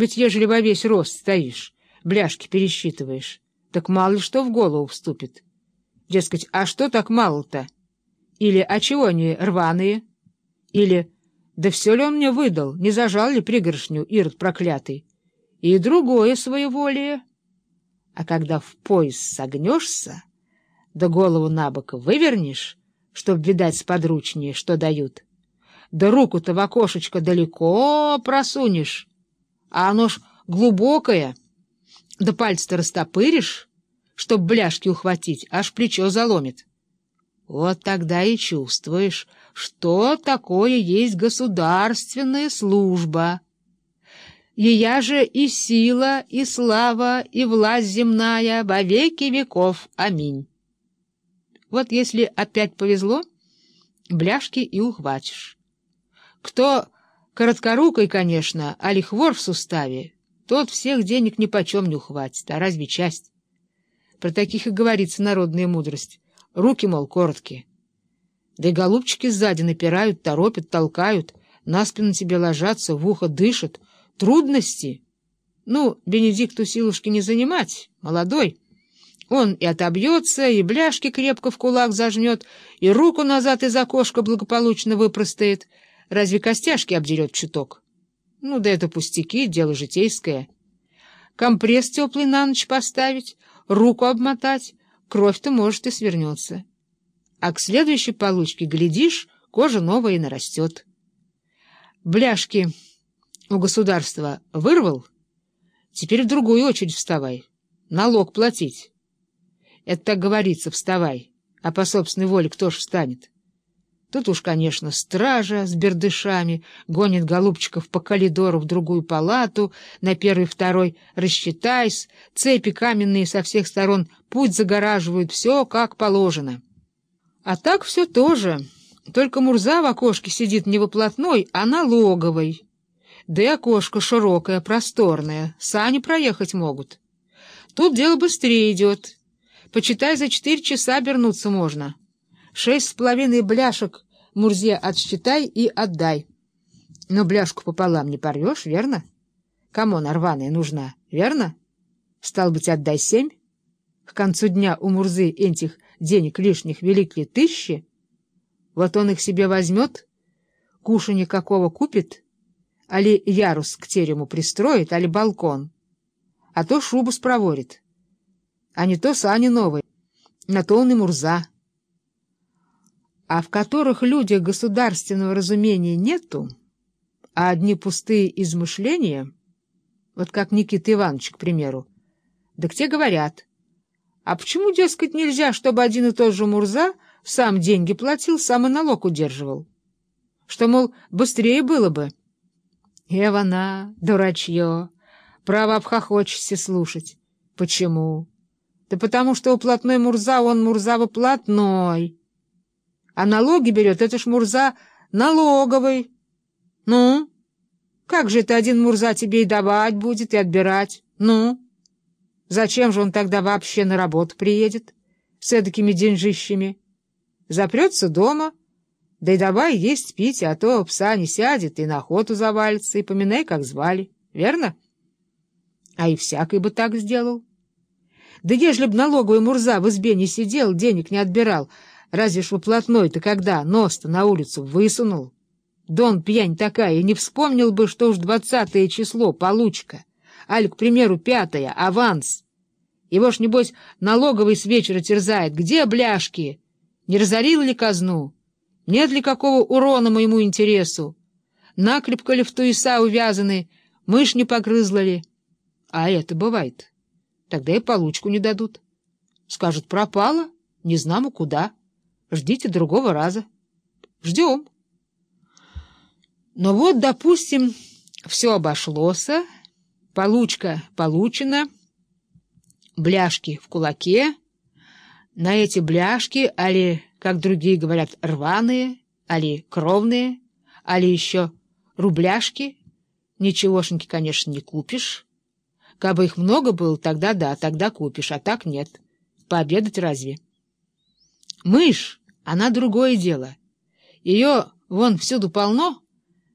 Ведь ежели во весь рост стоишь, бляшки пересчитываешь, так мало ли что в голову вступит. Дескать, а что так мало-то? Или, а чего они рваные? Или, да все ли он мне выдал, не зажал ли пригоршню, Ирод проклятый? И другое своеволие. А когда в пояс согнешься, да голову на бок вывернешь, чтоб видать сподручнее, что дают, да руку-то в окошечко далеко просунешь, а оно ж глубокое, да пальцы-то растопыришь, чтоб бляшки ухватить, аж плечо заломит. Вот тогда и чувствуешь, что такое есть государственная служба. Ея же и сила, и слава, и власть земная во веки веков. Аминь. Вот если опять повезло, бляшки и ухватишь. Кто короткорукой, конечно, а лихвор в суставе, тот всех денег нипочем не ухватит, а разве часть? Про таких и говорится народная мудрость. Руки, мол, короткие. Да и голубчики сзади напирают, торопят, толкают, на спину тебе ложатся, в ухо дышат — Трудности? Ну, Бенедикту силушки не занимать, молодой. Он и отобьется, и бляшки крепко в кулак зажмет, и руку назад из окошка благополучно выпростает. Разве костяшки обдерет чуток? Ну, да это пустяки, дело житейское. Компресс теплый на ночь поставить, руку обмотать, кровь-то, может, и свернется. А к следующей получке, глядишь, кожа новая и нарастет. Бляшки у государства вырвал, теперь в другую очередь вставай, налог платить. Это так говорится, вставай, а по собственной воле кто ж встанет? Тут уж, конечно, стража с бердышами гонит голубчиков по коридору в другую палату, на первый-второй рассчитайся, цепи каменные со всех сторон путь загораживают, все как положено. А так все тоже, только Мурза в окошке сидит не в оплотной, а на логовой. Да и окошко широкое, просторное, сани проехать могут. Тут дело быстрее идет. Почитай, за четыре часа обернуться можно. Шесть с половиной бляшек Мурзе отсчитай и отдай. Но бляшку пополам не порвешь, верно? Кому она нужна, верно? Стал быть, отдай семь. К концу дня у Мурзы этих денег лишних великие тысячи. Вот он их себе возьмет, кушанье какого купит — али ярус к терему пристроит, али балкон, а то шубу спроворит, а не то сани новые, на то он и мурза. А в которых людях государственного разумения нету, а одни пустые измышления, вот как Никита Иванович, к примеру, да те говорят, а почему, дескать, нельзя, чтобы один и тот же Мурза сам деньги платил, сам и налог удерживал? Что, мол, быстрее было бы. Эвана, дурачье, право обхохочешься слушать. Почему? Да потому что у платной Мурза он Мурза выплатной. А налоги берет, это ж Мурза налоговый. Ну, как же это один Мурза тебе и давать будет, и отбирать? Ну, зачем же он тогда вообще на работу приедет с эдакими деньжищами? Запрется дома — да и давай есть пить, а то пса не сядет и на охоту завалится, и поминай, как звали. Верно? А и всякий бы так сделал. Да ежели б налоговый Мурза в избе не сидел, денег не отбирал, разве ж выплатной-то когда нос-то на улицу высунул? Дон пьянь такая, и не вспомнил бы, что уж двадцатое число, получка, аль, к примеру, пятое, аванс. Его ж, небось, налоговый с вечера терзает. Где бляшки? Не разорил ли казну? Нет ли какого урона моему интересу? Накрепко ли в туеса увязаны, мышь не погрызла ли? А это бывает. Тогда и получку не дадут. Скажут, пропала, не знамо куда. Ждите другого раза. Ждем. Но вот, допустим, все обошлось, получка получена, бляшки в кулаке, на эти бляшки, али как другие говорят, рваные, али кровные, али еще рубляшки. Ничегошеньки, конечно, не купишь. Кабы их много было, тогда да, тогда купишь, а так нет. Пообедать разве? Мышь, она другое дело. Ее вон всюду полно,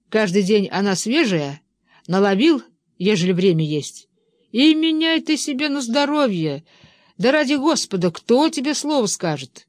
каждый день она свежая, наловил ежели время есть. И меняй ты себе на здоровье. Да ради Господа, кто тебе слово скажет?»